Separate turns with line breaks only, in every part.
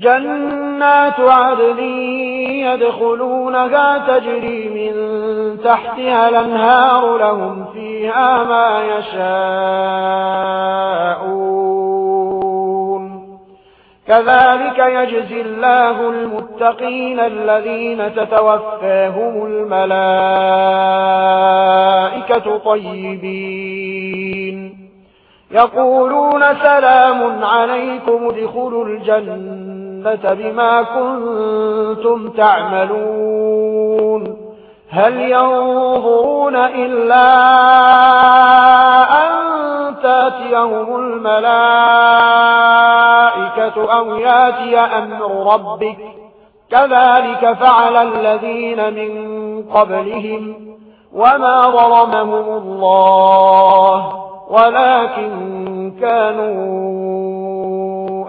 جنات عدن يدخلونها تجري من تحتها الأنهار لهم فيها ما يشاءون. كذلك يجزي الله المتقين الذين تتوفاهم الملائكة طيبين. يقولون سلام عليكم ادخلوا الجنة. الجنة بما كنتم تعملون هل ينظرون إلا أن تاتيهم الملائكة أو ياتي أمر ربك كذلك فعل الذين من قبلهم وما ظلمهم الله ولكن كانوا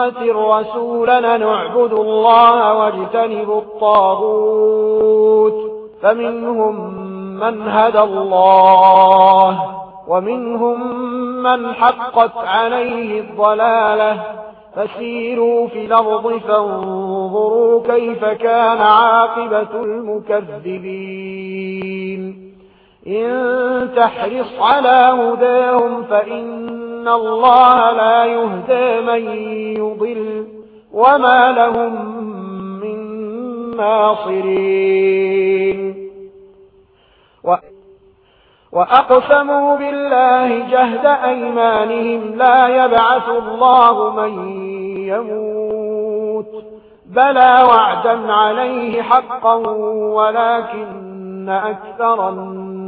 أمة الرسول نعبد الله واجتنب الطاغوت. فمنهم من هدى الله ومنهم من حقت عليه الضلالة. فسيروا في الأرض فانظروا كيف كان عاقبة المكذبين. إن تحرص على هداهم فإن الله لا يهدى من يضل وما لهم من ناصرين. و وأقسموا بالله جهد أيمانهم لا يبعث الله من يموت بلى وعدا عليه حقا ولكن أكثر الناس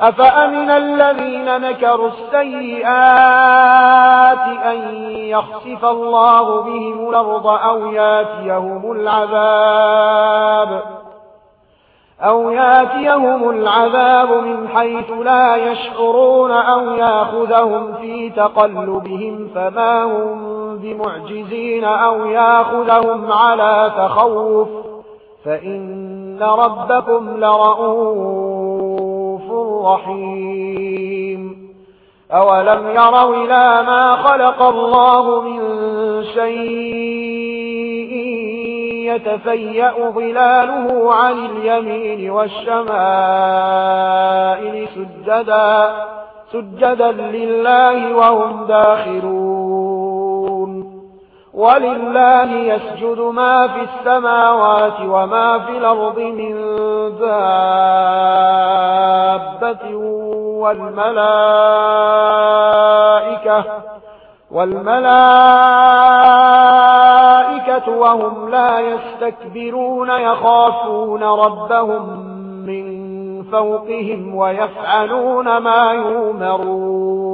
أفأمن الذين نكروا السيئات أن يخسف الله بهم الأرض أو ياتيهم العذاب أو ياتيهم العذاب من حيث لا يشعرون أو ياخذهم في تقلبهم فما هم بمعجزين أو ياخذهم على تخوف فإن ربكم لرؤون الرحيم. أولم يروا إلى ما خلق الله من شيء يتفيأ ظلاله عن اليمين والشمائل سجدا سجدا لله وهم داخلون ولله يسجد ما في السماوات وما في الأرض من ذات دابة والملائكة والملائكة وهم لا يستكبرون يخافون ربهم من فوقهم ويفعلون ما يؤمرون